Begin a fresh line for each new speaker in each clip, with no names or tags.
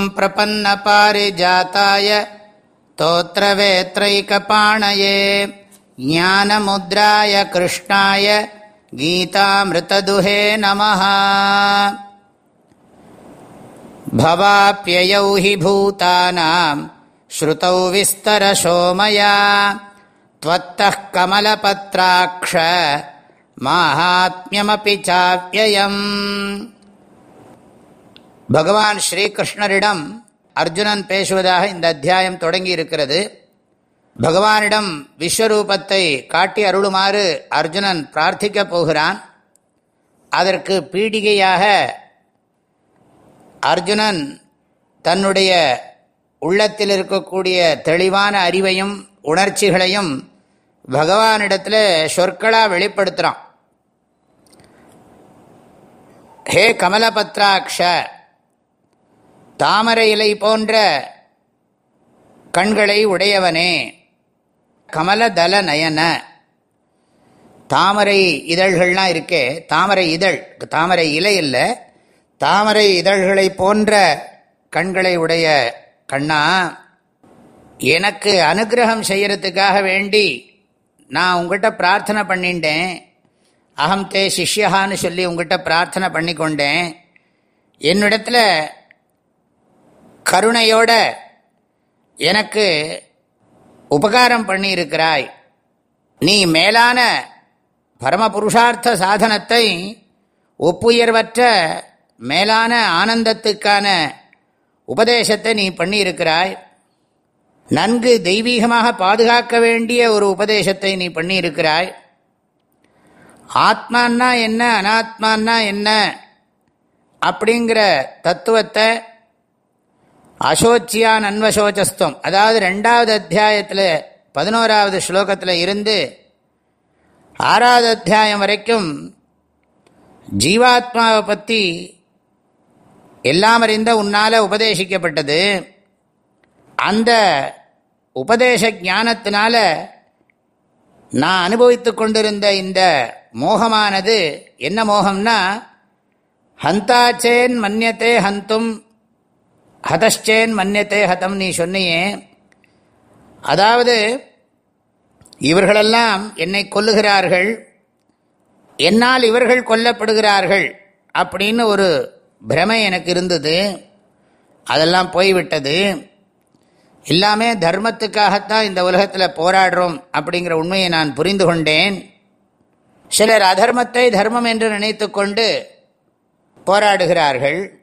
ॐ प्रपन्नपारिजाताय तोत्रवेत्रैकपाणये ज्ञानमुद्राय कृष्णाय गीतामृतदुहे नमः भवाप्ययौ हि भूतानां श्रुतौ विस्तरशो मया त्वत्तः कमलपत्राक्ष माहात्म्यमपि चाप्ययम् பகவான் ஸ்ரீகிருஷ்ணரிடம் அர்ஜுனன் பேசுவதாக இந்த அத்தியாயம் தொடங்கி இருக்கிறது பகவானிடம் விஸ்வரூபத்தை காட்டி அருளுமாறு அர்ஜுனன் பிரார்த்திக்கப் போகிறான். அதற்கு பீடிகையாக அர்ஜுனன் தன்னுடைய உள்ளத்தில் இருக்கக்கூடிய தெளிவான அறிவையும் உணர்ச்சிகளையும் பகவானிடத்தில் சொற்களாக வெளிப்படுத்துகிறான் ஹே கமலபத்ராட்ச தாமரை இலை போன்ற கண்களை உடையவனே. கமலதல நயன. தாமரை இதழ்கள்லாம் இருக்கே தாமரை இதழ். தாமரை இலை இல்லை. தாமரை இதழ்களை போன்ற கண்களை உடைய கண்ணா எனக்கு அனுகிரகம் செய்யறதுக்காக வேண்டி நான் உங்கள்கிட்ட பிரார்த்தனை பண்ணிட்டேன் அகம் தே சிஷ்யஹான்னு சொல்லி உங்கள்கிட்ட பிரார்த்தனை பண்ணி கொண்டேன் என்னிடத்தில் கருணையோட எனக்கு உபகாரம் பண்ணியிருக்கிறாய். நீ மேலான பரமபுருஷார்த்த சாதனத்தை ஒப்புயர்வற்ற மேலான ஆனந்தத்துக்கான உபதேசத்தை நீ பண்ணியிருக்கிறாய். நன்கு தெய்வீகமாக பாதுகாக்க வேண்டிய ஒரு உபதேசத்தை நீ பண்ணியிருக்கிறாய். ஆத்மான்னா என்ன அனாத்மான்னா என்ன அப்படிங்கிற தத்துவத்தை அசோச்சியான் அன்வசோச்சஸ்தம் அதாவது ரெண்டாவது அத்தியாயத்தில் பதினோராவது ஸ்லோகத்தில் இருந்து ஆறாவது அத்தியாயம் வரைக்கும் ஜீவாத்மாவை பற்றி எல்லாம் அறிந்த உன்னால் உபதேசிக்கப்பட்டது. அந்த உபதேச ஞானத்தினால நான் அனுபவித்து கொண்டிருந்த இந்த மோகமானது என்ன மோகம்னா ஹந்தாச்சேன் மன்னியத்தே ஹந்தும் ஹதஷ்சேன் மன்யத்தே ஹதம் நீ சொன்னியே. அதாவது இவர்களெல்லாம் என்னை கொல்லுகிறார்கள். என்னால் இவர்கள் கொல்லப்படுகிறார்கள் அப்படின்னு ஒரு பிரமை எனக்கு இருந்தது. அதெல்லாம் போய்விட்டது. எல்லாமே தர்மத்துக்காகத்தான் இந்த உலகத்தில் போராடுறோம் அப்படிங்கிற உண்மையை நான் புரிந்து கொண்டேன். சிலர் அதர்மத்தை தர்மம் என்று நினைத்து கொண்டு போராடுகிறார்கள்.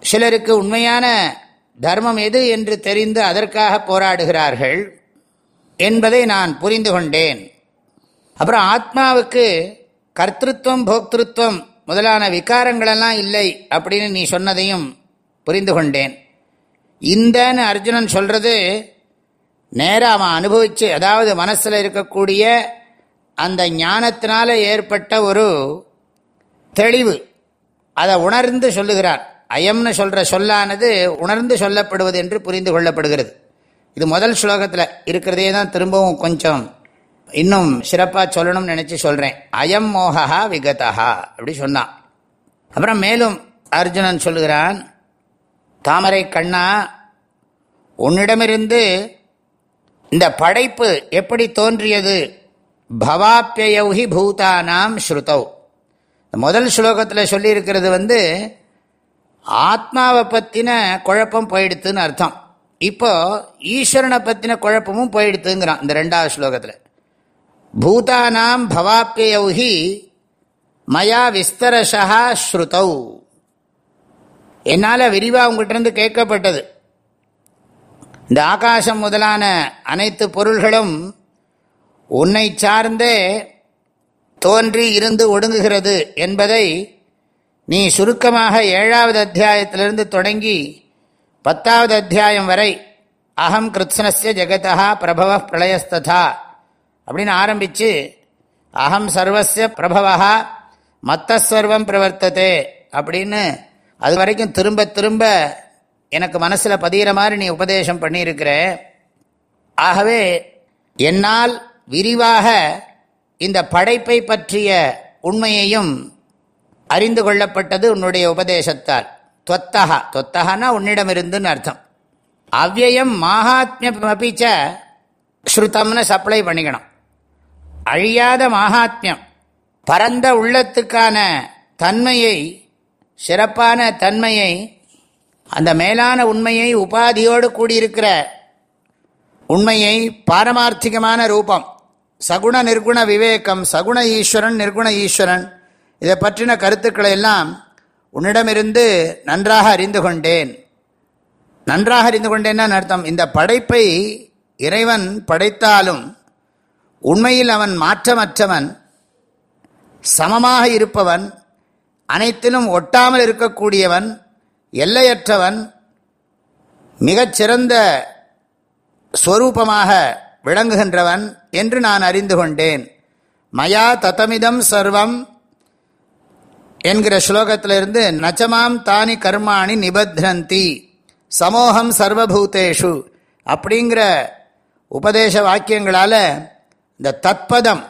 சிலருக்கு உண்மையான தர்மம் எது என்று தெரிந்து அதற்காக போராடுகிறார்கள் என்பதை நான் புரிந்து கொண்டேன். அப்புறம் ஆத்மாவுக்கு கர்த்தத்துவம் போக்திருத்துவம் முதலான விகாரங்களெல்லாம் இல்லை அப்படின்னு நீ சொன்னதையும் புரிந்து கொண்டேன். இந்தன்னு அர்ஜுனன் சொல்கிறது நேராக அவன் அனுபவித்து அதாவது மனசில் இருக்கக்கூடிய அந்த ஞானத்தினால ஏற்பட்ட ஒரு தெளிவு. அதை உணர்ந்து சொல்லுகிறார். அயம்னு சொல்கிற சொல்லானது உணர்ந்து சொல்லப்படுவது என்று புரிந்து கொள்ளப்படுகிறது. இது முதல் ஸ்லோகத்தில் இருக்கிறதே தான் திரும்பவும் கொஞ்சம் இன்னும் சிறப்பாக சொல்லணும்னு நினச்சி சொல்கிறேன் அயம் மோகா விகதா அப்படி சொன்னான் அப்புறம் மேலும் அர்ஜுனன் சொல்லுகிறான் தாமரை கண்ணா உன்னிடமிருந்து இந்த படைப்பு எப்படி தோன்றியது? பவாப்பியௌஹி பூதானாம் ஸ்ருதௌ. முதல் ஸ்லோகத்தில் சொல்லியிருக்கிறது வந்து ஆத்மாவை பற்றின குழப்பம் போயிடுத்துன்னு அர்த்தம். இப்போ ஈஸ்வரனை பற்றின குழப்பமும் போயிடுத்துங்கிறான் இந்த ரெண்டாவது ஸ்லோகத்தில். பூதானாம் பவாப்பியௌஹி மயா விஸ்தரஷா ஸ்ருதௌ. என்னால் விரிவாக உங்கள்கிட்டருந்து கேட்கப்பட்டது. இந்த ஆகாசம் முதலான அனைத்து பொருள்களும் உன்னை சார்ந்தே தோன்றி இருந்து ஒடுங்குகிறது என்பதை நீ சுருக்கமாக ஏழாவது அத்தியாயத்திலிருந்து தொடங்கி பத்தாவது அத்தியாயம் வரை அகம் கிருத்ஸ்னஸ்ய ஜெகதா பிரபவ பிரளயஸ்ததா அப்படின்னு ஆரம்பித்து அகம் சர்வசிய பிரபவா மத்தசர்வம் பிரவர்த்ததே அப்படின்னு அது வரைக்கும் திரும்ப திரும்ப எனக்கு மனசில் பதிகிற மாதிரி நீ உபதேசம் பண்ணியிருக்கிற. ஆகவே என்னால் விரிவாக இந்த படைப்பை பற்றிய உண்மையையும் அறிந்து கொள்ளப்பட்டது உன்னுடைய உபதேசத்தால். தொத்தகா தொத்தகனா உன்னிடமிருந்துன்னு அர்த்தம். அவ்வயம் மாகாத்மியமபிச்ச ஸ்ருதம்னு சப்ளை பண்ணிக்கணும். அழியாத மாகாத்மியம். பரந்த உள்ளத்துக்கான தன்மையை சிறப்பான தன்மையை அந்த மேலான உண்மையை உபாதியோடு கூடியிருக்கிற உண்மையை பாரமார்த்திகமான ரூபம். சகுண நிர்குண விவேகம் சகுண ஈஸ்வரன் நிர்குண ஈஸ்வரன் இதை பற்றின கருத்துக்களை எல்லாம் உன்னிடமிருந்து நன்றாக அறிந்து கொண்டேன். நன்றாக அறிந்து கொண்டேன்னா அர்த்தம்? இந்த படைப்பை இறைவன் படைத்தாலும் உண்மையில் அவன் மாற்றமற்றவன் சமமாக இருப்பவன் அனைத்திலும் ஒட்டாமல் இருக்கக்கூடியவன் எல்லையற்றவன் மிகச்சிறந்த ஸ்வரூபமாக விளங்குகின்றவன் என்று நான் அறிந்து கொண்டேன். மயா தத்தமிதம் சர்வம் என்கிற ஸ்லோகத்திலிருந்து நச்சமாம் தானி கர்மாணி நிபத்ரந்தி சமோகம் சர்வபூதேஷு அப்படிங்கிற உபதேச வாக்கியங்களால் இந்த தத்பதம்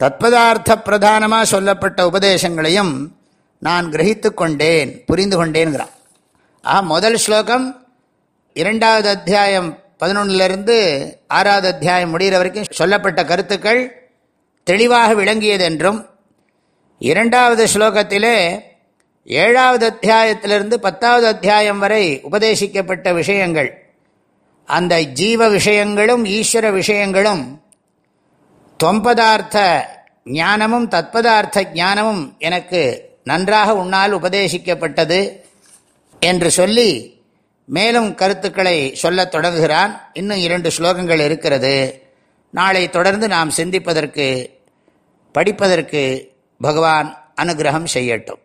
தத்பதார்த்த பிரதானமாக சொல்லப்பட்ட உபதேசங்களையும் நான் கிரகித்து கொண்டேன் புரிந்து கொண்டேன்கிறான். ஆ முதல் ஸ்லோகம் இரண்டாவது அத்தியாயம் பதினொன்னுலேருந்து ஆறாவது அத்தியாயம் முடிகிற வரைக்கும் சொல்லப்பட்ட கருத்துக்கள் தெளிவாக விளங்கியதென்றும் இரண்டாவது ஸ்லோகத்திலே ஏழாவது அத்தியாயத்திலிருந்து பத்தாவது அத்தியாயம் வரை உபதேசிக்கப்பட்ட விஷயங்கள். அந்த ஜீவ விஷயங்களும் ஈஸ்வர விஷயங்களும் தொம்பதார்த்த ஞானமும் தத்பதார்த்த ஞானமும் எனக்கு நன்றாக உன்னால் உபதேசிக்கப்பட்டது என்று சொல்லி மேலும் கருத்துக்களை சொல்லத் தொடங்குகிறான். இன்னும் இரண்டு ஸ்லோகங்கள் இருக்கிறது. நாளை தொடர்ந்து நாம் சிந்திப்பதற்கு படிப்பதற்கு பகவான் அனுகிரகம் செய்யட்டும்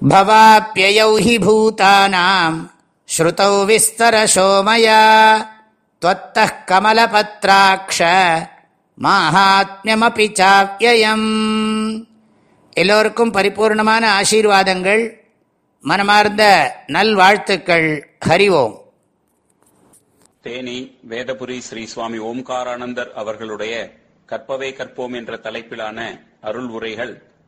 பவாப்பியயௌ ஹி பூதானாம் ஸ்ருதௌ விஸ்தரசோமயா त्वत्तः கமலபத்ராட்ச மாஹாத்மியமபி சாப்பியம் எல்லோருக்கும் பரிபூர்ணமான ஆசீர்வாதங்கள் மனமார்ந்த நல்வாழ்த்துக்கள் ஹரிவோம்
தேனி வேதபுரி ஸ்ரீ சுவாமி ஓம்காரானந்தர் அவர்களுடைய கற்பவே கற்போம் என்ற தலைப்பிலான அருள் உரைகள்